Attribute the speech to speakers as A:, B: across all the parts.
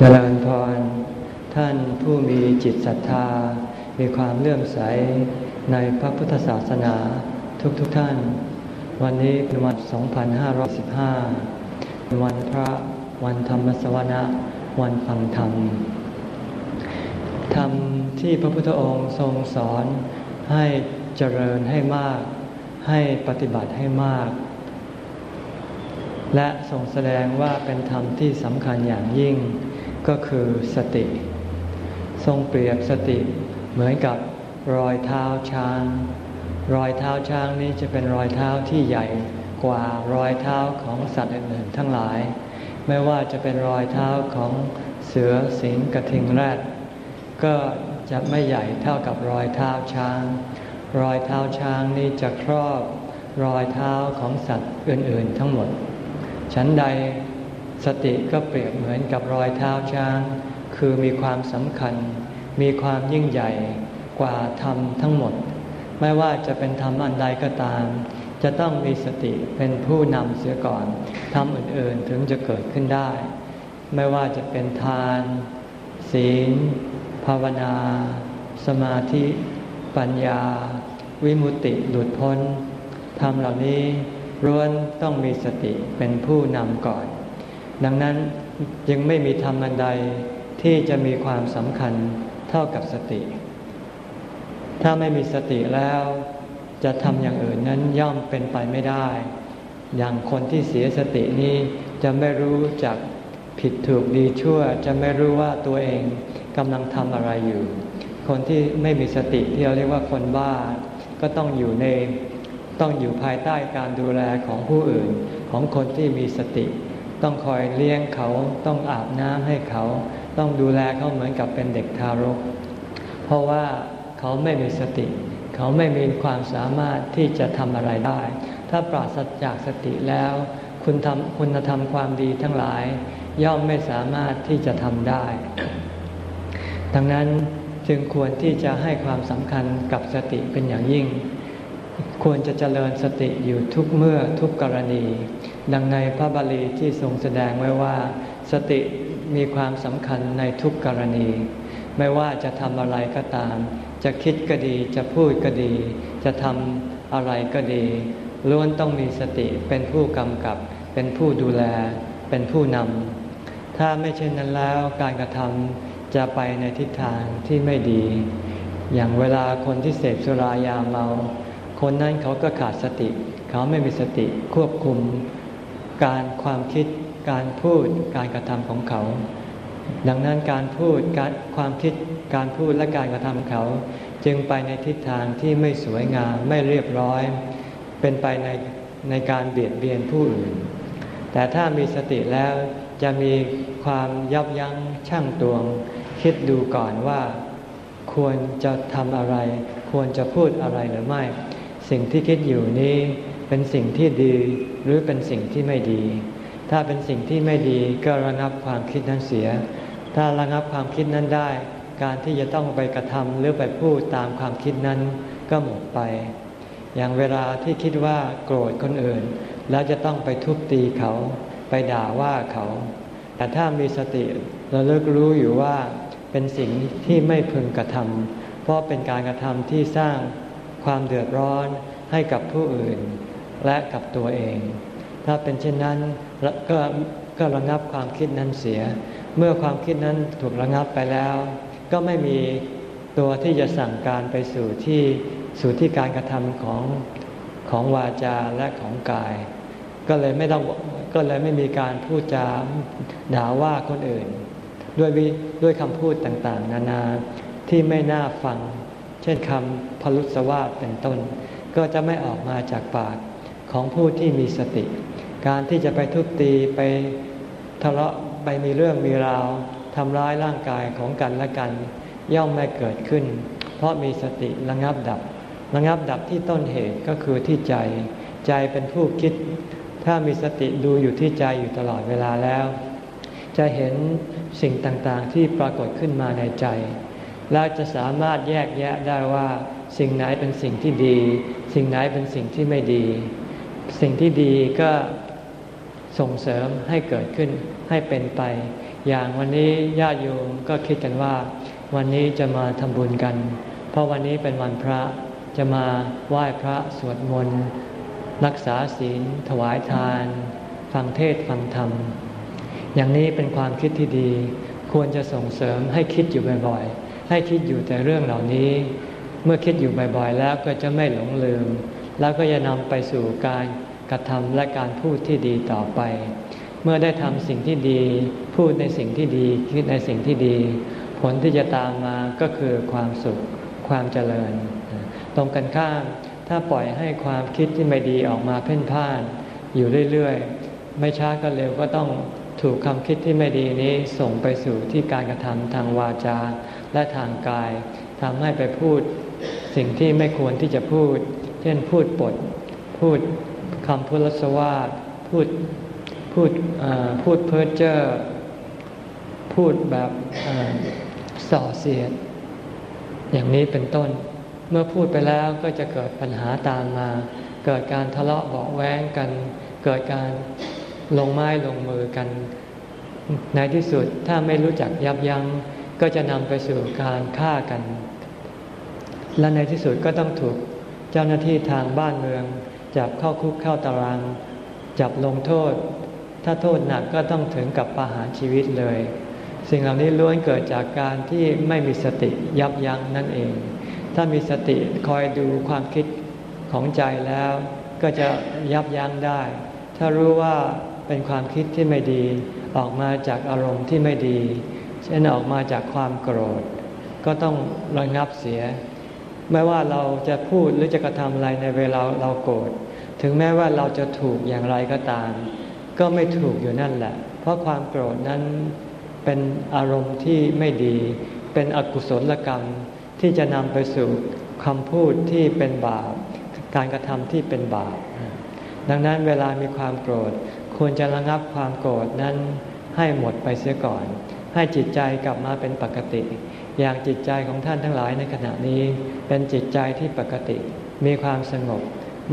A: เจริญพร ท่านผู้มีจิตศรัทธา มีความเลื่อมใสในพระพุทธศาสนาทุกๆทท่าน วันนี้เป็นวัน 2515วันพระวันธรรมสวนะวันฟังธรรม ธรรมที่พระพุทธองค์ทรงสอนให้เจริญให้มาก ให้ปฏิบัติให้มาก และทรงแสดงว่าเป็นธรรมที่สำคัญอย่างยิ่ง ก็คือสติ ทรงเปรียบสติเหมือนกับรอยเท้าช้าง รอยเท้าช้างนี้จะเป็นรอยเท้าที่ใหญ่กว่ารอยเท้าของสัตว์อื่นๆทั้งหลาย ไม่ว่าจะเป็นรอยเท้าของเสือสิงกระทิงแรดก็จะไม่ใหญ่เท่ากับรอยเท้าช้าง รอยเท้าช้างนี้จะครอบรอยเท้าของสัตว์อื่นๆ ทั้งหมด ฉันใด สติก็เปรียบเหมือนกับรอยเท้าช้าง คือมีความสำคัญ มีความยิ่งใหญ่กว่าธรรมทั้งหมด ไม่ว่าจะเป็นธรรมอันใดก็ตาม จะต้องมีสติเป็นผู้นำเสียก่อนธรรมอื่นๆถึงจะเกิดขึ้นได้ ไม่ว่าจะเป็นทาน ศีล ภาวนา สมาธิ ปัญญา วิมุตติหลุดพ้นธรรมเหล่านี้ร้วนต้องมีสติเป็นผู้นำก่อน ดังนั้นยังไม่มีธรรมอันใดที่จะมีความสำคัญเท่ากับสติ ถ้าไม่มีสติแล้ว จะทำอย่างอื่นนั้นย่อมเป็นไปไม่ได้ อย่างคนที่เสียสตินี้จะไม่รู้จักผิดถูกดีชั่ว จะไม่รู้ว่าตัวเองกำลังทำอะไรอยู่ คนที่ไม่มีสติที่เราเรียกว่าคนบ้า ก็ต้องอยู่ในต้องอยู่ภายใต้การดูแลของผู้อื่นของคนที่มีสติ ต้องคอยเลี้ยงเขาต้องอาบน้ำให้เขา ต้องดูแลเขาเหมือนกับเป็นเด็กทารก เพราะว่าเขาไม่มีสติ เขาไม่มีความสามารถที่จะทำอะไรได้ ถ้าปราศจากสติแล้ว คุณทำคุณธรรมความดีทั้งหลาย ย่อมไม่สามารถที่จะทำได้ ดังนั้นจึงควรที่จะให้ความสำคัญกับสติเป็นอย่างยิ่ง ควรจะเจริญสติอยู่ทุกเมื่อทุกกรณี ดังในพระบาลีที่ทรงแสดงไว้ว่า สติมีความสำคัญในทุกกรณี ไม่ว่าจะทำอะไรก็ตาม จะคิดก็ดีจะพูดก็ดี จะทำอะไรก็ดี ล้วนต้องมีสติเป็นผู้กำกับ เป็นผู้ดูแล เป็นผู้นำถ้าไม่เช่นนั้นแล้วการกระทำจะไปในทิศทางที่ไม่ดี อย่างเวลาคนที่เสพสุรายาเมา คนนั้นเขาก็ขาดสติ เขาไม่มีสติควบคุม การความคิดการพูดการกระทำของเขา ดังนั้นการพูดการความคิดการพูดและการกระทำเขา จึงไปในทิศทางที่ไม่สวยงามไม่เรียบร้อย เป็นไปในในการเบียดเบียนผู้อื่น แต่ถ้ามีสติแล้วจะมีความยับยั้งชั่งตวง คิดดูก่อนว่า ควรจะทำอะไร ควรจะพูดอะไรหรือไม่ สิ่งที่คิดอยู่นี้ เป็นสิ่งที่ดีหรือเป็นสิ่งที่ไม่ดี ถ้าเป็นสิ่งที่ไม่ดีก็ระงับความคิดนั้นเสีย ถ้าระงับความคิดนั้นได้ การที่จะต้องไปกระทำหรือไปพูดตามความคิดนั้นก็หมดไป อย่างเวลาที่คิดว่าโกรธคนอื่น แล้วจะต้องไปทุบตีเขา ไปด่าว่าเขา แต่ถ้ามีสติเราเลิกรู้อยู่ว่าเป็นสิ่งที่ไม่พึงกระทำเพราะเป็นการกระทำที่สร้างความเดือดร้อนให้กับผู้อื่น และกับตัวเอง ถ้าเป็นเช่นนั้นก็ก็ระงับความคิดนั้นเสีย เมื่อความคิดนั้นถูกระงับไปแล้ว ก็ไม่มีตัวที่จะสั่งการไปสู่ที่สู่ที่การกระทำของของวาจาและของกาย ก็เลยไม่ต้องก็เลยไม่มีการพูดจาด่าว่าคนอื่น ด้วยด้วยคำพูดต่างๆ นานาที่ไม่น่าฟัง เช่นคำพลุสวาสเป็นต้น ก็จะไม่ออกมาจากปาก ของผู้ที่มีสติ การที่จะไปทุบตีไปทะเลาะไปมีเรื่องมีราวทำร้ายร่างกายของกันและกัน ย่อมไม่เกิดขึ้น เพราะมีสติระงับดับ ระงับดับที่ต้นเหตุก็คือที่ใจ ใจเป็นผู้คิด ถ้ามีสติดูอยู่ที่ใจอยู่ตลอดเวลาแล้ว จะเห็นสิ่งต่างๆที่ปรากฏขึ้นมาในใจ และจะสามารถแยกแยะได้ว่า สิ่งไหนเป็นสิ่งที่ดี สิ่งไหนเป็นสิ่งที่ไม่ดี สิ่งที่ดีก็ส่งเสริมให้เกิดขึ้นให้เป็นไป อย่างวันนี้ญาติโยมก็คิดกันว่า วันนี้จะมาทำบุญกัน เพราะวันนี้เป็นวันพระจะมาไหว้พระสวดมนต์รักษาศีล ถวายทาน ฟังเทศฟังธรรม อย่างนี้เป็นความคิดที่ดี ควรจะส่งเสริมให้คิดอยู่บ่อยๆ ให้คิดอยู่แต่เรื่องเหล่านี้ เมื่อคิดอยู่บ่อยๆ แล้วก็จะไม่หลงลืม แล้วก็จะนำไปสู่การกระทำและการพูดที่ดีต่อไป เมื่อได้ทำสิ่งที่ดี พูดในสิ่งที่ดีคิดในสิ่งที่ดี ผลที่จะตามมาก็คือความสุขความเจริญ ตรงกันข้ามถ้าปล่อยให้ความคิดที่ไม่ดีออกมาเพ่นพ่าน อยู่เรื่อยๆ ไม่ช้าก็เร็วก็ต้องถูกคำคิดที่ไม่ดีนี้ส่งไปสู่ที่การกระทำทางวาจาและทางกายทำให้ไปพูดสิ่งที่ไม่ควรที่จะพูด เช่นพูดปด พูดคำพุทธสวาสพูดพูดพูดเพ้อเจ้อพูดแบบส่อเสียด อย่างนี้เป็นต้น เมื่อพูดไปแล้วก็จะเกิดปัญหาตามมา เกิดการทะเลาะเบาแว้งกัน เกิดการลงไม้ลงมือกัน ในที่สุดถ้าไม่รู้จักยับยัง้งก็จะนำไปสู่การฆ่ากัน และในที่สุดก็ต้องถูก เจ้าหน้าที่ทางบ้านเมือง จับเข้าคุกเข้าตาราง จับลงโทษ ถ้าโทษหนักก็ต้องถึงกับประหารชีวิตเลย สิ่งเหล่านี้ล้วนเกิดจากการที่ไม่มีสติยับยั้งนั่นเอง ถ้ามีสติคอยดูความคิดของใจแล้ว ก็จะยับยั้งได้ ถ้ารู้ว่าเป็นความคิดที่ไม่ดี ออกมาจากอารมณ์ที่ไม่ดี เช่นออกมาจากความโกรธ ก็ต้องระงับเสีย ไม่ว่าเราจะพูดหรือจะกระทำอะไรในเวลาเราโกรธถึงแม้ว่าเราจะถูกอย่างไรก็ตาม ก็ไม่ถูกอยู่นั่นแหละ เพราะความโกรธนั้นเป็นอารมณ์ที่ไม่ดี เป็นอกุศลกรรมที่จะนำไปสู่คำพูดที่เป็นบาป การกระทำที่เป็นบาป ดังนั้นเวลามีความโกรธ ควรจะระงับความโกรธนั้นให้หมดไปเสียก่อน ให้จิตใจกลับมาเป็นปกติ อย่างจิตใจของท่านทั้งหลายในขณะนี้ เป็นจิตใจที่ปกติ มีความสงบ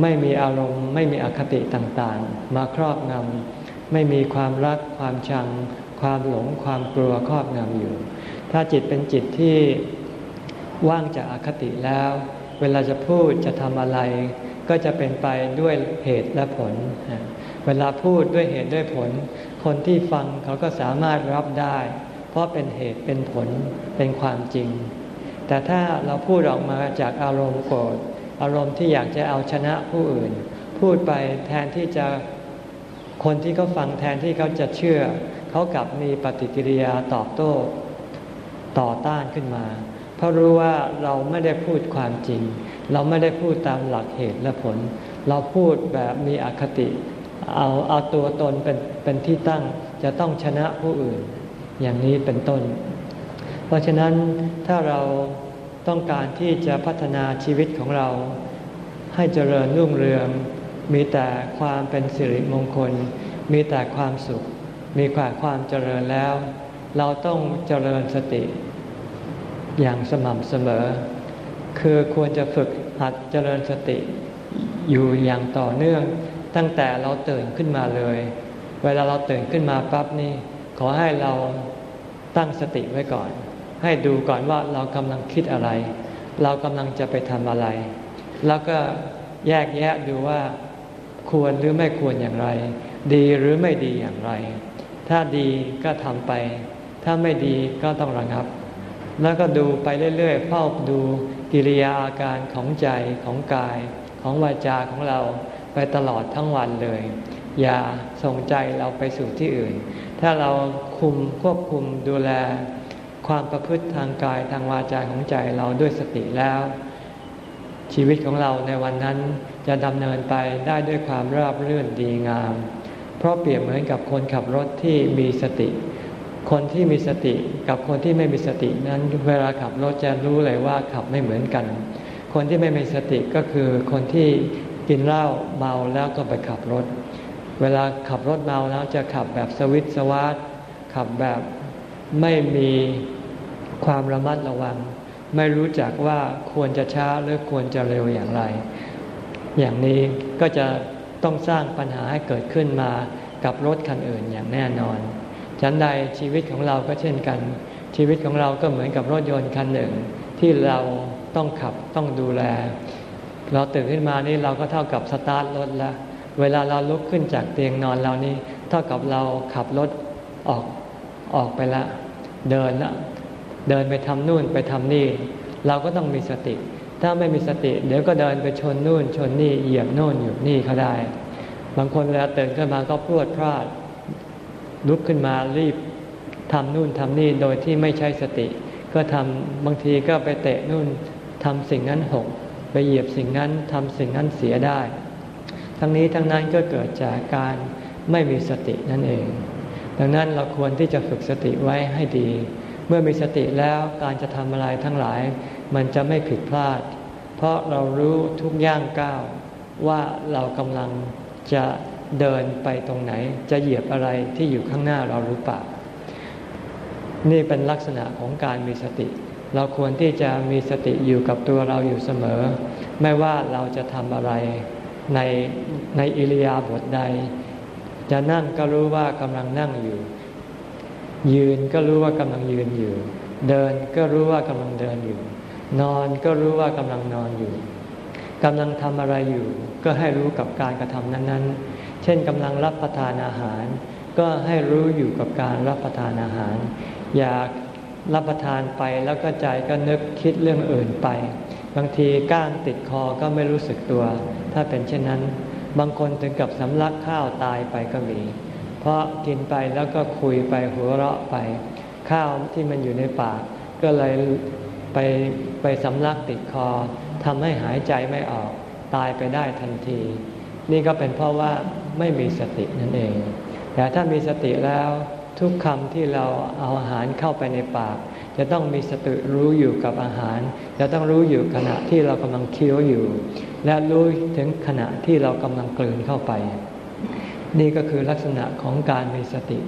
A: ไม่มีอารมณ์ ไม่มีอคติต่างๆ มาครอบงำไม่มีความรัก ความชัง ความหลง ความกลัวครอบงำอยู่ ถ้าจิตเป็นจิตที่ว่างจากอคติแล้ว เวลาจะพูดจะทำอะไร ก็จะเป็นไปด้วยเหตุและผล เวลาพูดด้วยเหตุด้วยผล คนที่ฟังเขาก็สามารถรับได้ เพราะเป็นเหตุเป็นผลเป็นความจริง แต่ถ้าเราพูดออกมาจากอารมณ์โกรธอารมณ์ที่อยากจะเอาชนะผู้อื่น พูดไปแทนที่จะคนที่เขาฟังแทนที่เขาจะเชื่อ เขากลับมีปฏิกิริยาตอบโต้ต่อต้านขึ้นมา เพราะรู้ว่าเราไม่ได้พูดความจริง เราไม่ได้พูดตามหลักเหตุและผล เราพูดแบบมีอคติ เอาเอาตัวตนเป็นเป็นที่ตั้งจะต้องชนะผู้อื่น อย่างนี้เป็นต้น เพราะฉะนั้นถ้าเราต้องการที่จะพัฒนาชีวิตของเรา ให้เจริญรุ่งเรือง มีแต่ความเป็นสิริมงคล มีแต่ความสุข มีความความเจริญแล้ว เราต้องเจริญสติ อย่างสม่ำเสมอ คือควรจะฝึกหัดเจริญสติอยู่อย่างต่อเนื่อง ตั้งแต่เราตื่นขึ้นมาเลย เวลาเราตื่นขึ้นมาปั๊บนี่ ขอให้เราตั้งสติไว้ก่อน ให้ดูก่อนว่าเรากำลังคิดอะไร เรากำลังจะไปทำอะไร แล้วก็แยกแยะดูว่าควรหรือไม่ควรอย่างไร ดีหรือไม่ดีอย่างไร ถ้าดีก็ทำไป ถ้าไม่ดีก็ต้องระงับ แล้วก็ดูไปเรื่อยๆเฝ้าดูกิริยาอาการของใจของกาย ของวาจาของเราไปตลอดทั้งวันเลย อย่าส่งใจเราไปสู่ที่อื่น ถ้าเราคุมควบคุมดูแล ความประพฤติทางกายทางวาจาของใจเราด้วยสติแล้ว ชีวิตของเราในวันนั้นจะดำเนินไปได้ด้วยความราบรื่นดีงาม เพราะเปรียบเหมือนกับคนขับรถที่มีสติ คนที่มีสติกับคนที่ไม่มีสตินั้นเวลาขับรถจะรู้เลยว่าขับไม่เหมือนกัน คนที่ไม่มีสติก็คือคนที่กินเหล้าเมาแล้วก็ไปขับรถ เวลาขับรถเมาแล้วจะขับแบบสวิตสวาร์ขับแบบไม่มีความระมัดระวัง ไม่รู้จักว่าควรจะช้าหรือควรจะเร็วอย่างไร อย่างนี้ก็จะต้องสร้างปัญหาให้เกิดขึ้นมากับรถคันอื่นอย่างแน่นอน ฉันใดชีวิตของเราก็เช่นกัน ชีวิตของเราก็เหมือนกับรถยนต์คันหนึ่ง ที่เราต้องขับต้องดูแล เราตื่นขึ้นมานี่เราก็เท่ากับสตาร์ทรถแล้ว เวลาเราลุกขึ้นจากเตียงนอนเรานี่เท่ากับเราขับรถออกออกไปละ เดินละเดินไปทำนู่นไปทำนี่ เราก็ต้องมีสติ ถ้าไม่มีสติ เดี๋ยวก็เดินไปชนนู่น ชนนี่เหยียบโน่นอยู่นี่เขาได้ บางคนเวลาตื่นขึ้นมาก็พรวดพลาด ลุกขึ้นมารีบทำนู่นทำนี่โดยที่ไม่ใช้สติ ก็ทำบางทีก็ไปเตะนู่นทำสิ่งนั้นหกไปเหยียบสิ่งนั้นทำสิ่งนั้นเสียได้ ทั้งนี้ทั้งนั้นก็เกิดจากการไม่มีสตินั่นเอง ดังนั้นเราควรที่จะฝึกสติไว้ให้ดี เมื่อมีสติแล้วการจะทำอะไรทั้งหลาย มันจะไม่ผิดพลาด เพราะเรารู้ทุกย่างก้าวว่าเรากำลังจะเดินไปตรงไหน จะเหยียบอะไรที่อยู่ข้างหน้าเราหรือเปล่า นี่เป็นลักษณะของการมีสติ เราควรที่จะมีสติอยู่กับตัวเราอยู่เสมอ ไม่ว่าเราจะทำอะไร ในในอิริยาบถใด จะนั่งก็รู้ว่ากำลังนั่งอยู่ ยืนก็รู้ว่ากำลังยืนอยู่ เดินก็รู้ว่ากำลังเดินอยู่ นอนก็รู้ว่ากำลังนอนอยู่กำลังทำอะไรอยู่ ก็ให้รู้กับการกระทำนั้นๆ เช่นกำลังรับประทานอาหาร ก็ให้รู้อยู่กับการรับประทานอาหาร อยากรับประทานไปแล้วก็ใจก็นึกคิดเรื่องอื่นไป บางทีก้างติดคอก็ไม่รู้สึกตัว ถ้าเป็นเช่นนั้น บางคนถึงกับสำลักข้าวตายไปก็มี เพราะกินไปแล้วก็คุยไปหัวเราะไป ข้าวที่มันอยู่ในปาก ก็เลยไปไปสำลักติดคอทำให้หายใจไม่ออกตายไปได้ทันที นี่ก็เป็นเพราะว่าไม่มีสตินั่นเอง แต่ถ้ามีสติแล้วทุกคำที่เราเอาอาหารเข้าไปในปาก จะต้องมีสติรู้อยู่กับอาหาร จะต้องรู้อยู่ขณะที่เรากำลังเคี้ยวอยู่ และรู้ถึงขณะที่เรากำลังกลืนเข้าไป นี่ก็คือลักษณะของการมีสติ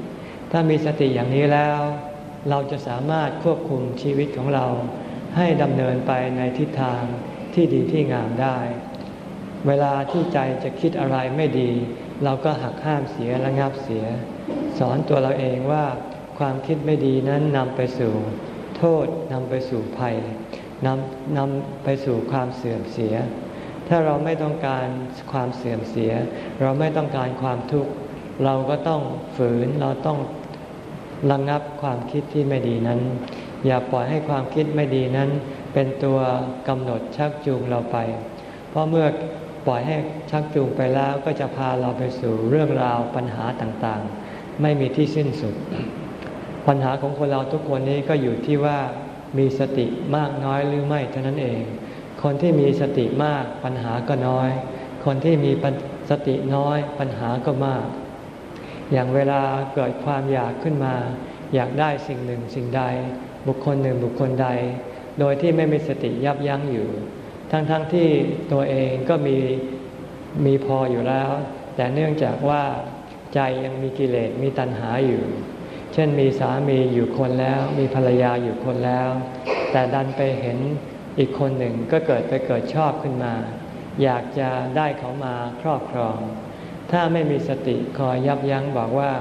A: ถ้ามีสติอย่างนี้แล้ว เราจะสามารถควบคุมชีวิตของเรา ให้ดำเนินไปในทิศทางที่ดีที่งามได้ เวลาที่ใจจะคิดอะไรไม่ดี เราก็หักห้ามเสียระงับเสีย สอนตัวเราเองว่าความคิดไม่ดีนั้นนำไปสู่ โทษนำไปสู่ภัยนำนำไปสู่ความเสื่อมเสีย ถ้าเราไม่ต้องการความเสื่อมเสีย เราไม่ต้องการความทุกข์เราก็ต้องฝืนเราต้องระงงับความคิดที่ไม่ดีนั้น อย่าปล่อยให้ความคิดไม่ดีนั้น เป็นตัวกำหนดชักจูงเราไป เพราะเมื่อปล่อยให้ชักจูงไปแล้วก็จะพาเราไปสู่เรื่องราวปัญหาต่างๆ ไม่มีที่สิ้นสุด ปัญหาของคนเราทุกคนนี้ก็อยู่ที่ว่ามีสติมากน้อยหรือไม่เท่านั้นเอง คนที่มีสติมากปัญหาก็น้อย คนที่มีสติน้อยปัญหาก็มาก อย่างเวลาเกิดความอยากขึ้นมา อยากได้สิ่งหนึ่งสิ่งใด บุคคลหนึ่งบุคคลใด โดยที่ไม่มีสติยับยั้งอยู่ ทั้งๆทที่ตัวเองก็มีมีพออยู่แล้ว แต่เนื่องจากว่าใจยังมีกิเลสมีตัณหาอยู่ ช่นมีสามีอยู่คนแล้ว มีภรรยาอยู่คนแล้ว แต่ดันไปเห็นอีกคนหนึ่งก็เกิดไปเกิดชอบขึ้นมา อยากจะได้เขามาครอบครอง ถ้าไม่มีสติคอยยับยั้งบอกว่า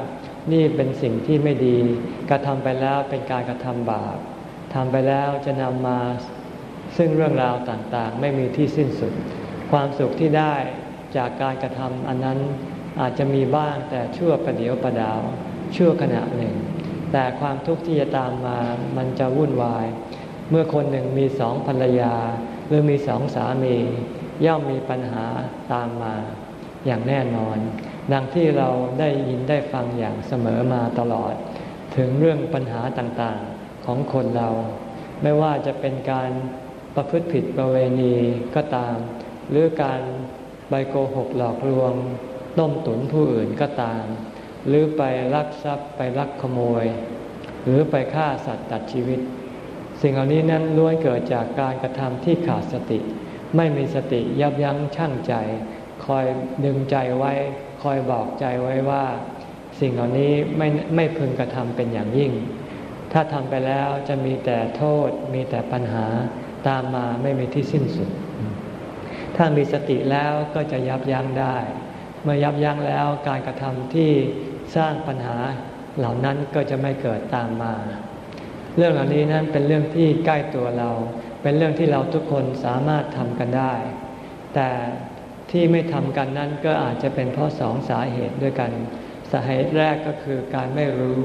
A: นี่เป็นสิ่งที่ไม่ดี กระทำไปแล้วเป็นการกระทำบาปทำไปแล้วจะนำมาซึ่งเรื่องราวต่างๆ ไม่มีที่สิ้นสุด ความสุขที่ได้จากการกระทำอันนั้นอาจจะมีบ้างแต่ชั่วประเดียวประดาวชั่วขณะหนึ่ง แต่ความทุกข์ที่จะตามมามันจะวุ่นวาย เมื่อคนหนึ่งมีสองภรรยา หรือมีสองสามี ย่อมมีปัญหาตามมาอย่างแน่นอน ดังที่เราได้ยินได้ฟังอย่างเสมอมาตลอด ถึงเรื่องปัญหาต่างๆของคนเรา ไม่ว่าจะเป็นการประพฤติผิดประเวณีก็ตาม หรือการใบโกหกหลอกลวงต้มตุ๋นผู้อื่นก็ตาม หรือไปลักทรัพย์ไปลักขโมย หรือไปฆ่าสัตว์ตัดชีวิต สิ่งเหล่านี้นั้นล้วนเกิดจากการกระทำที่ขาดสติ ไม่มีสติยับยั้งชั่งใจ คอยดึงใจไว้ คอยบอกใจไว้ว่า สิ่งเหล่านี้ไม่ไม่พึงกระทำเป็นอย่างยิ่ง ถ้าทำไปแล้วจะมีแต่โทษ มีแต่ปัญหาตามมาไม่มีที่สิ้นสุด ถ้ามีสติแล้วก็จะยับยั้งได้ เมื่อยับยั้งแล้วการกระทำที่ สร้างปัญหาเหล่านั้นก็จะไม่เกิดตามมา เรื่องเหล่านี้นั้นเป็นเรื่องที่ใกล้ตัวเรา เป็นเรื่องที่เราทุกคนสามารถทำกันได้ แต่ที่ไม่ทำกันนั้นก็อาจจะเป็นเพราะสองสาเหตุด้วยกัน สาเหตุแรกก็คือการไม่รู้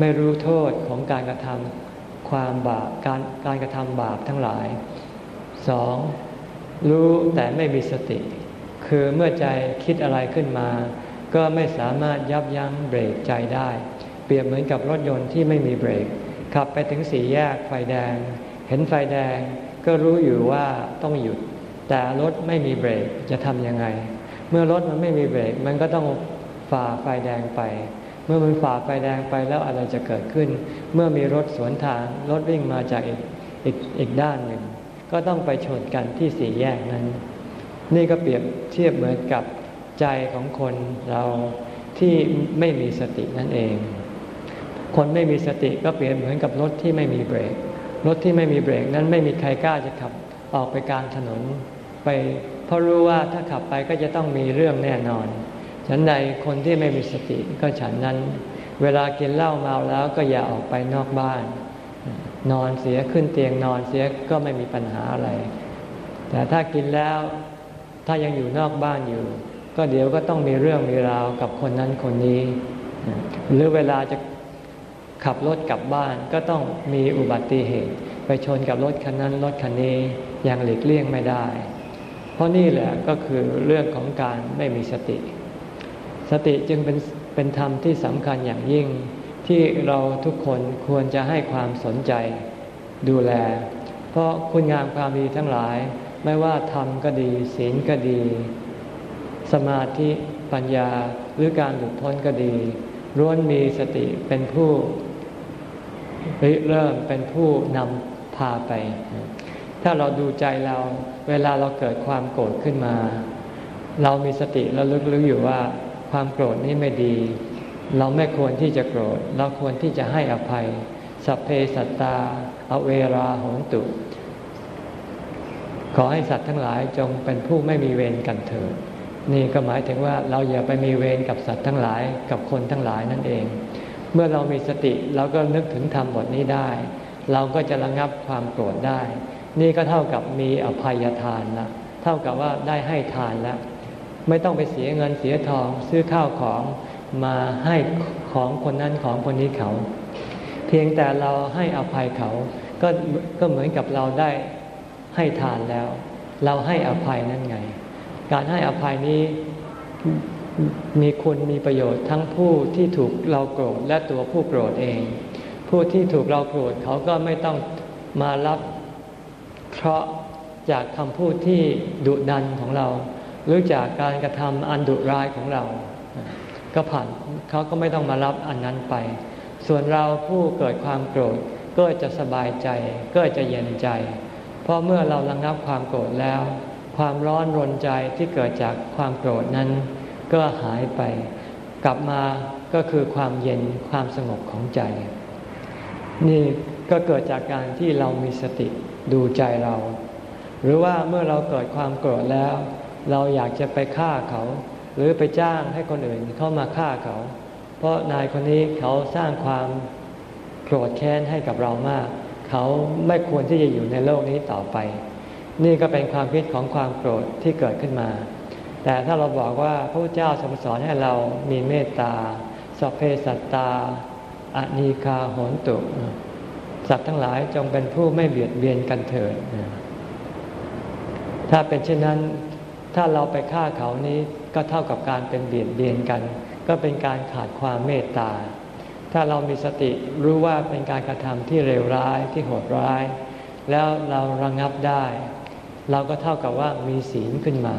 A: ไม่รู้โทษของการกระทำความบาปการการกระทำบาปทั้งหลายสองรู้แต่ไม่มีสติ คือเมื่อใจคิดอะไรขึ้นมา ก็ไม่สามารถยับยั้งเบรกใจได้ เปรียบเหมือนกับรถยนต์ที่ไม่มีเบรก ขับไปถึงสี่แยกไฟแดง เห็นไฟแดง ก็รู้อยู่ว่าต้องหยุด แต่รถไม่มีเบรกจะทำยังไง เมื่อรถมันไม่มีเบรก มันก็ต้องฝ่าไฟแดงไป เมื่อมันฝ่าไฟแดงไปแล้วอะไรจะเกิดขึ้น เมื่อมีรถสวนทางรถวิ่งมาจากอีกอีกอีกด้านหนึ่ง ก็ต้องไปชนกันที่สี่แยกนั้น นี่ก็เปรียบเทียบเหมือนกับ ใจของคนเราที่ไม่มีสตินั่นเอง คนไม่มีสติก็เปรียบเหมือนกับรถที่ไม่มีเบรก รถที่ไม่มีเบรกนั้นไม่มีใครกล้าจะขับออกไปกลางถนน ไปเพราะรู้ว่าถ้าขับไปก็จะต้องมีเรื่องแน่นอน ฉันใดคนที่ไม่มีสติก็ฉันนั้น เวลากินเหล้าเมาแล้วก็อย่าออกไปนอกบ้าน นอนเสียขึ้นเตียงนอนเสียก็ไม่มีปัญหาอะไร แต่ถ้ากินแล้วถ้ายังอยู่นอกบ้านอยู่ ก็เดี๋ยวก็ต้องมีเรื่องมีราวกับคนนั้นคนนี้ หรือเวลาจะขับรถกลับบ้านก็ต้องมีอุบัติเหตุ ไปชนกับรถคันนั้นรถคันนี้อย่างหลีกเลี่ยงไม่ได้ เพราะนี่แหละก็คือเรื่องของการไม่มีสติ สติจึงเป็นเป็นธรรมที่สำคัญอย่างยิ่งที่เราทุกคนควรจะให้ความสนใจดูแล เพราะคุณงามความดีทั้งหลาย ไม่ว่าธรรมก็ดี ศีลก็ดี สมาธิปัญญาหรือการหลุดพ้นก็ดีล้วนมีสติเป็นผู้ริเริ่มเป็นผู้นำพาไป ถ้าเราดูใจเราเวลาเราเกิดความโกรธขึ้นมา เรามีสติเราลึกๆอยู่ว่าความโกรธนี้ไม่ดี เราไม่ควรที่จะโกรธ เราควรที่จะให้อภัย สัพเพสัตตา อเวราโหนตุ ขอให้สัตว์ทั้งหลายจงเป็นผู้ไม่มีเวรกันเถิด นี่ก็หมายถึงว่าเราอย่าไปมีเวรกับสัตว์ทั้งหลายกับคนทั้งหลายนั่นเอง เมื่อเรามีสติเราก็นึกถึงธรรมบทนี้ได้ เราก็จะระงับความโกรธได้ นี่ก็เท่ากับมีอภัยทานละเท่ากับว่าได้ให้ทานแล้วไม่ต้องไปเสียเงินเสียทองซื้อข้าวของมาให้ของคนนั้นของคนนี้เขา เพียงแต่เราให้อภัยเขาก็ก็เหมือนกับเราได้ให้ทานแล้ว เราให้อภัยนั่นไง การให้อภัยนี้มีคุณมีประโยชน์ทั้งผู้ที่ถูกเราโกรธและตัวผู้โกรธเอง ผู้ที่ถูกเราโกรธเขาก็ไม่ต้องมารับเพราะจากคำพูดที่ดุดันของเรา หรือจากการกระทำอันดุร้ายของเรา ก็ผ่านเขาก็ไม่ต้องมารับอันนั้นไป ส่วนเราผู้เกิดความโกรธก็จะสบายใจก็จะเย็นใจ เพราะเมื่อเราระงับความโกรธแล้ว ความร้อนรนใจที่เกิดจากความโกรธนั้น ก็หายไป กลับมาก็คือความเย็นความสงบของใจ นี่ก็เกิดจากการที่เรามีสติดูใจเรา หรือว่าเมื่อเราเกิดความโกรธแล้ว เราอยากจะไปฆ่าเขา หรือไปจ้างให้คนอื่นเข้ามาฆ่าเขา เพราะนายคนนี้เขาสร้างความโกรธแค้นให้กับเรามาก เขาไม่ควรที่จะอยู่ในโลกนี้ต่อไป นี่ก็เป็นความคิดของความโกรธที่เกิดขึ้นมา แต่ถ้าเราบอกว่าพระเจ้าทรงสอนให้เรามีเมตตาสเพสัตตาอนีคาโหนตุ สัตว์ทั้งหลายจงเป็นผู้ไม่เบียดเบียนกันเถิดถ้าเป็นเช่นนั้นถ้าเราไปฆ่าเขานี้ก็เท่ากับการเป็นเบียดเบียนกัน ก็เป็นการขาดความเมตตา ถ้าเรามีสติรู้ว่าเป็นการกระทำที่เลวร้ายที่โหดร้าย แล้วเราระงงับได้ เราก็เท่ากับว่ามีศีลขึ้นมา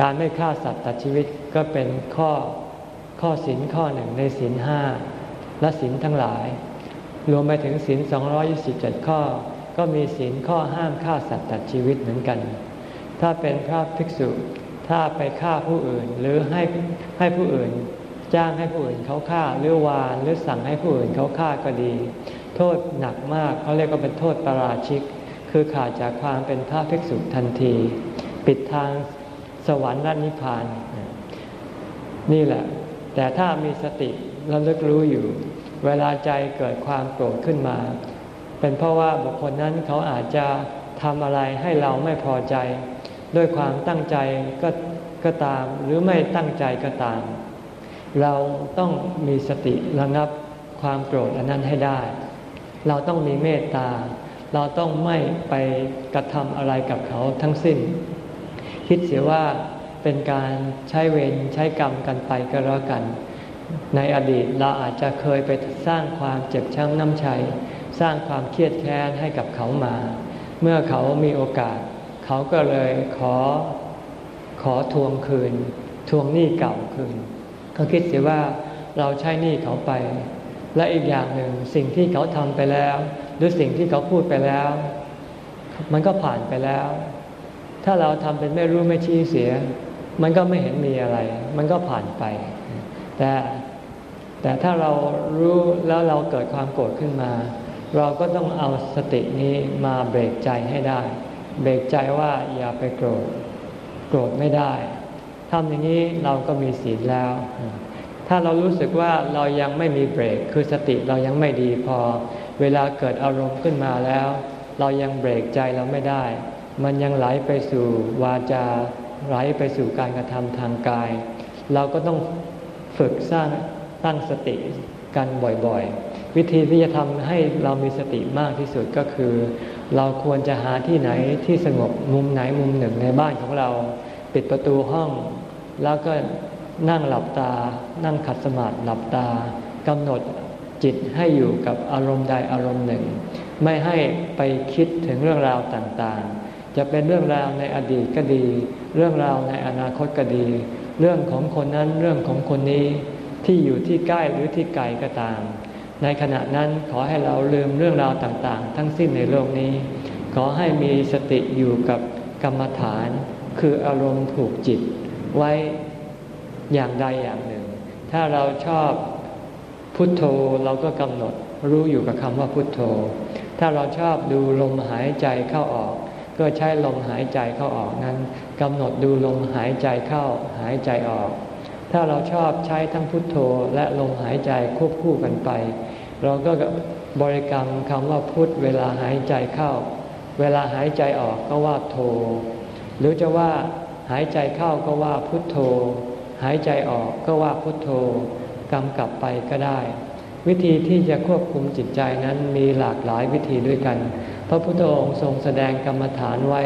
A: การไม่ฆ่าสัตว์ตัดชีวิตก็เป็นข้อข้อศีลข้อหนึ่งในศีลห้าและศีลทั้งหลาย รวมไปถึงศีล227 ข้อ ก็มีศีลข้อห้ามฆ่าสัตว์ตัดชีวิตเหมือนกัน ถ้าเป็นพระภิกษุถ้าไปฆ่าผู้อื่นหรือให้ให้ผู้อื่น จ้างให้ผู้อื่นเขาฆ่าหรือวานหรือสั่งให้ผู้อื่นเขาฆ่าก็ดี โทษหนักมากเขาเรียกว่าเป็นโทษประราชิก คือขาดจากความเป็นพระภิกษุทันที ปิดทางสวรรค์นิพพาน นี่แหละ แต่ถ้ามีสติระลึกรู้อยู่ เวลาใจเกิดความโกรธขึ้นมา เป็นเพราะว่าบุคคลนั้นเขาอาจจะทำอะไรให้เราไม่พอใจ ด้วยความตั้งใจก็ก็ตาม หรือไม่ตั้งใจก็ตาม เราต้องมีสติระงับความโกรธอันนั้นให้ได้ เราต้องมีเมตตา เราต้องไม่ไปกระทำอะไรกับเขาทั้งสิ้น คิดเสียว่าเป็นการใช้เวรใช้กรรมกันไปก็แล้วกัน ในอดีตเราอาจจะเคยไปสร้างความเจ็บช้ำน้ำใจสร้างความเครียดแค้นให้กับเขามา เมื่อเขามีโอกาส เขาก็เลยขอขอทวงคืน ทวงหนี้เก่าคืน เขาคิดเสียว่าเราใช้หนี้เขาไป และอีกอย่างหนึ่งสิ่งที่เขาทำไปแล้ว หรือสิ่งที่เขาพูดไปแล้ว มันก็ผ่านไปแล้ว ถ้าเราทำเป็นไม่รู้ไม่ชี้เสีย มันก็ไม่เห็นมีอะไร มันก็ผ่านไป แต่แต่ถ้าเรารู้แล้วเราเกิดความโกรธขึ้นมา เราก็ต้องเอาสตินี้มาเบรกใจให้ได้ เบรกใจว่าอย่าไปโกรธ โกรธไม่ได้ทำอย่างนี้เราก็มีศีลแล้ว ถ้าเรารู้สึกว่าเรายังไม่มีเบรก คือสติเรายังไม่ดีพอ เวลาเกิดอารมณ์ขึ้นมาแล้ว เรายังเบรกใจเราไม่ได้ มันยังไหลไปสู่วาจา ไหลไปสู่การกระทำทางกาย เราก็ต้องฝึกสร้างตั้งสติกันบ่อยๆ วิธีที่จะทำให้เรามีสติมากที่สุดก็คือ เราควรจะหาที่ไหนที่สงบมุมไหนมุมหนึ่งในบ้านของเรา ปิดประตูห้อง แล้วก็ นั่งหลับตา นั่งขัดสมาธิหลับตากำหนดจิตให้อยู่กับอารมณ์ใดอารมณ์หนึ่ง ไม่ให้ไปคิดถึงเรื่องราวต่างๆ จะเป็นเรื่องราวในอดีตก็ดี เรื่องราวในอนาคตก็ดี เรื่องของคนนั้นเรื่องของคนนี้ที่อยู่ที่ใกล้หรือที่ไกลก็ตาม ในขณะนั้นขอให้เราลืมเรื่องราวต่างๆ ทั้งสิ้นในโลกนี้ ขอให้มีสติอยู่กับกรรมฐาน คืออารมณ์ผูกจิต ไว้ อย่างใดอย่างหนึ่ง ถ้าเราชอบพุทโธเราก็กำหนดรู้อยู่กับคำว่าพุทโธ ถ้าเราชอบดูลมหายใจเข้าออก ก็ใช้ลมหายใจเข้าออกนั้นกำหนดดูลมหายใจเข้าหายใจออก ถ้าเราชอบใช้ทั้งพุทโธและลมหายใจควบคู่กันไป เราก็บริกรรมคำว่าพุทเวลาหายใจเข้า เวลาหายใจออกก็ว่าโธ หรือจะว่าหายใจเข้าก็ว่าพุทโธ หายใจออกก็ว่าพุทโธกำกับไปก็ได้ วิธีที่จะควบคุมจิตใจนั้นมีหลากหลายวิธีด้วยกัน พระพุทธองค์ทรงแสดงกรรมฐานไว้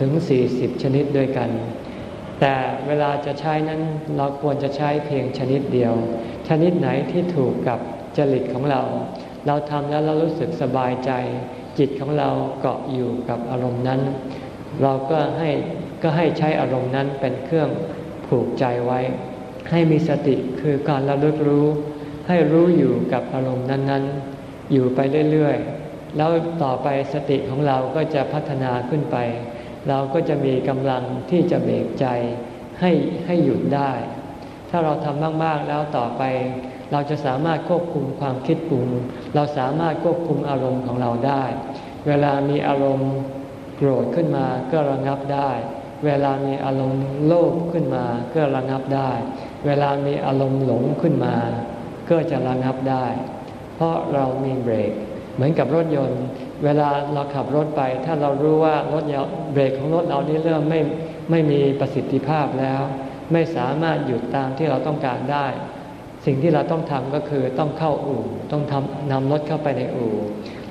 A: ถึง 40 ชนิดด้วยกัน แต่เวลาจะใช้นั้นเราควรจะใช้เพียงชนิดเดียว ชนิดไหนที่ถูกกับจริตของเรา เราทำแล้วเรารู้สึกสบายใจ จิตของเราเกาะอยู่กับอารมณ์นั้น เราก็ให้ก็ให้ใช้อารมณ์นั้นเป็นเครื่อง ผูกใจไว้ ให้มีสติคือการระลึกรู้ ให้รู้อยู่กับอารมณ์นั้นๆ อยู่ไปเรื่อยๆ แล้วต่อไปสติของเราก็จะพัฒนาขึ้นไป เราก็จะมีกำลังที่จะเบรกใจให้ให้หยุดได้ ถ้าเราทำมากๆแล้วต่อไป เราจะสามารถควบคุมความคิดปรุง เราสามารถควบคุมอารมณ์ของเราได้ เวลามีอารมณ์โกรธขึ้นมาก็ระงับได้ เวลามีอารมณ์โลภขึ้นมาก็ระงับได้ เวลามีอารมณ์หลงขึ้นมา ก็จะระงับได้ เพราะเรามีเบรก เหมือนกับรถยนต์ เวลาเราขับรถไป ถ้าเรารู้ว่ารถเบรกของรถเรานี้เริ่มไม่ไม่มีประสิทธิภาพแล้ว ไม่สามารถหยุดตามที่เราต้องการได้ สิ่งที่เราต้องทำก็คือต้องเข้าอู่ ต้องทำนำรถเข้าไปในอู่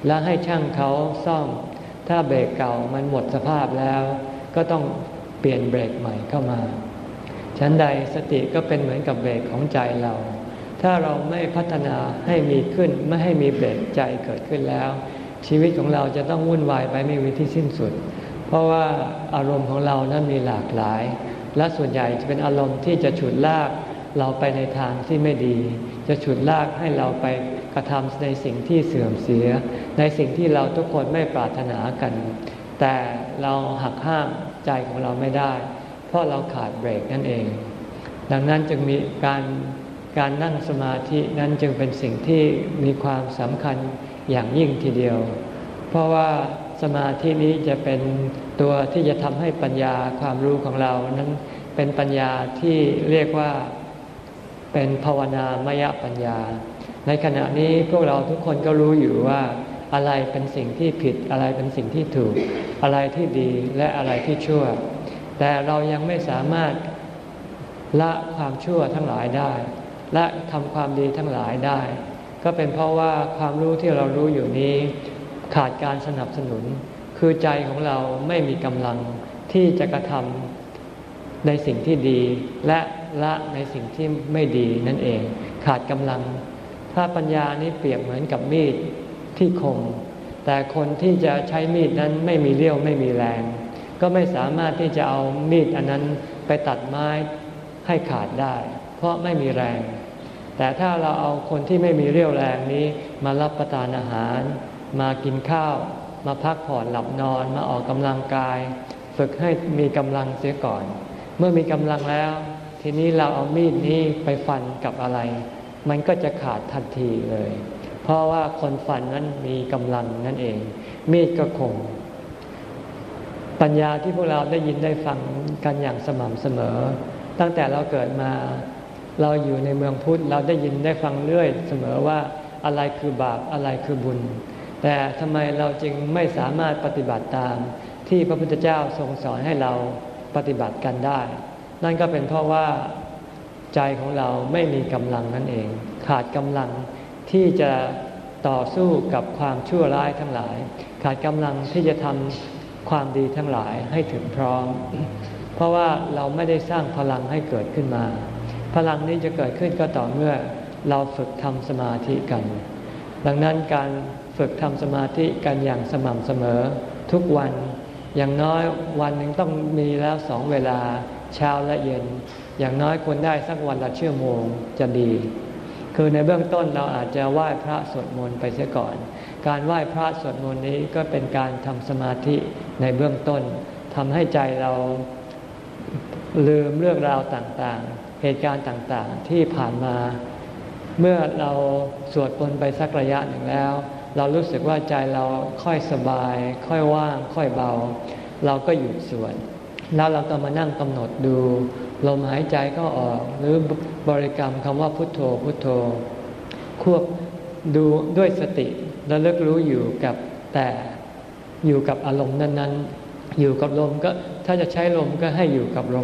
A: แล้วให้ช่างเขาซ่อม ถ้าเบรกเก่ามันหมดสภาพแล้ว ก็ต้อง เปลี่ยนเบรกใหม่เข้ามาฉันใดสติก็เป็นเหมือนกับเบรกของใจเรา ถ้าเราไม่พัฒนาให้มีขึ้นไม่ให้มีเบรกใจเกิดขึ้นแล้ว ชีวิตของเราจะต้องวุ่นวายไปไม่มีที่สิ้นสุด เพราะว่าอารมณ์ของเรานั้นมีหลากหลาย และส่วนใหญ่จะเป็นอารมณ์ที่จะฉุดลากเราไปในทางที่ไม่ดี จะฉุดลากให้เราไปกระทำในสิ่งที่เสื่อมเสีย ในสิ่งที่เราทุกคนไม่ปรารถนากัน แต่เราหักห้าม ใจของเราไม่ได้ เพราะเราขาดเบรกนั่นเอง ดังนั้นจึงมีการการนั่งสมาธินั้นจึงเป็นสิ่งที่มีความสำคัญอย่างยิ่งทีเดียว เพราะว่าสมาธินี้จะเป็นตัวที่จะทำให้ปัญญาความรู้ของเรานั้นเป็นปัญญาที่เรียกว่าเป็นภาวนามยปัญญา ในขณะนี้พวกเราทุกคนก็รู้อยู่ว่า อะไรเป็นสิ่งที่ผิดอะไรเป็นสิ่งที่ถูก อะไรที่ดีและอะไรที่ชั่ว แต่เรายังไม่สามารถละความชั่วทั้งหลายได้ และทำความดีทั้งหลายได้ ก็เป็นเพราะว่าความรู้ที่เรารู้อยู่นี้ ขาดการสนับสนุน คือใจของเราไม่มีกำลังที่จะกระทำในสิ่งที่ดี และละในสิ่งที่ไม่ดีนั่นเอง ขาดกำลัง ถ้าปัญญานี้เปรียบเหมือนกับมีด ที่คม แต่คนที่จะใช้มีดนั้นไม่มีเลี้ยวไม่มีแรง ก็ไม่สามารถที่จะเอามีดอันนั้นไปตัดไม้ให้ขาดได้ เพราะไม่มีแรง แต่ถ้าเราเอาคนที่ไม่มีเรี่ยวแรงนี้มารับประทานอาหาร มากินข้าว มาพักผ่อนหลับนอนมาออกกำลังกาย ฝึกให้มีกำลังเสียก่อน เมื่อมีกำลังแล้ว ทีนี้เราเอามีดนี้ไปฟันกับอะไร มันก็จะขาดทันทีเลย เพราะว่าคนฟันนั้นมีกำลังนั่นเอง มีดก็คงปัญญาที่พวกเราได้ยินได้ฟังกันอย่างสม่ำเสมอ ตั้งแต่เราเกิดมาเราอยู่ในเมืองพุทธเราได้ยินได้ฟังเรื่อยเสมอว่าอะไรคือบาปอะไรคือบุญ แต่ทำไมเราจึงไม่สามารถปฏิบัติตาม ที่พระพุทธเจ้าทรงสอนให้เราปฏิบัติกันได้ นั่นก็เป็นเพราะว่าใจของเราไม่มีกำลังนั่นเอง ขาดกำลัง ที่จะต่อสู้กับความชั่วร้ายทั้งหลาย ขาดกำลังที่จะทำความดีทั้งหลายให้ถึงพร้อม เพราะว่าเราไม่ได้สร้างพลังให้เกิดขึ้นมา พลังนี้จะเกิดขึ้นก็ต่อเมื่อเราฝึกทำสมาธิกัน ดังนั้นการฝึกทำสมาธิกันอย่างสม่ำเสมอ ทุกวันอย่างน้อยวันหนึ่งต้องมีแล้วสองเวลาเช้าและเย็น อย่างน้อยควรได้สักวันละชั่วโมงจะดี คือในเบื้องต้นเราอาจจะไหว้พระสวดมนต์ไปเสียก่อน การไหว้พระสวดมนต์นี้ก็เป็นการทำสมาธิในเบื้องต้นทำให้ใจเราลืมเรื่องราวต่างๆ เหตุการณ์ต่างๆที่ผ่านมา เมื่อเราสวดมนต์ไปสักระยะหนึ่งแล้ว เรารู้สึกว่าใจเราค่อยสบาย ค่อยว่าง ค่อยเบา เราก็หยุดสวดแล้วเราก็มานั่งกำหนดดู ลมหายใจก็ออกหรือบริกรรมคำว่าพุทโธพุทโธ ควบดูด้วยสติแล้วเลิกรู้อยู่กับแต่อยู่กับอารมณ์นั้น ๆ อยู่กับลมก็ถ้าจะใช้ลมก็ให้อยู่กับลม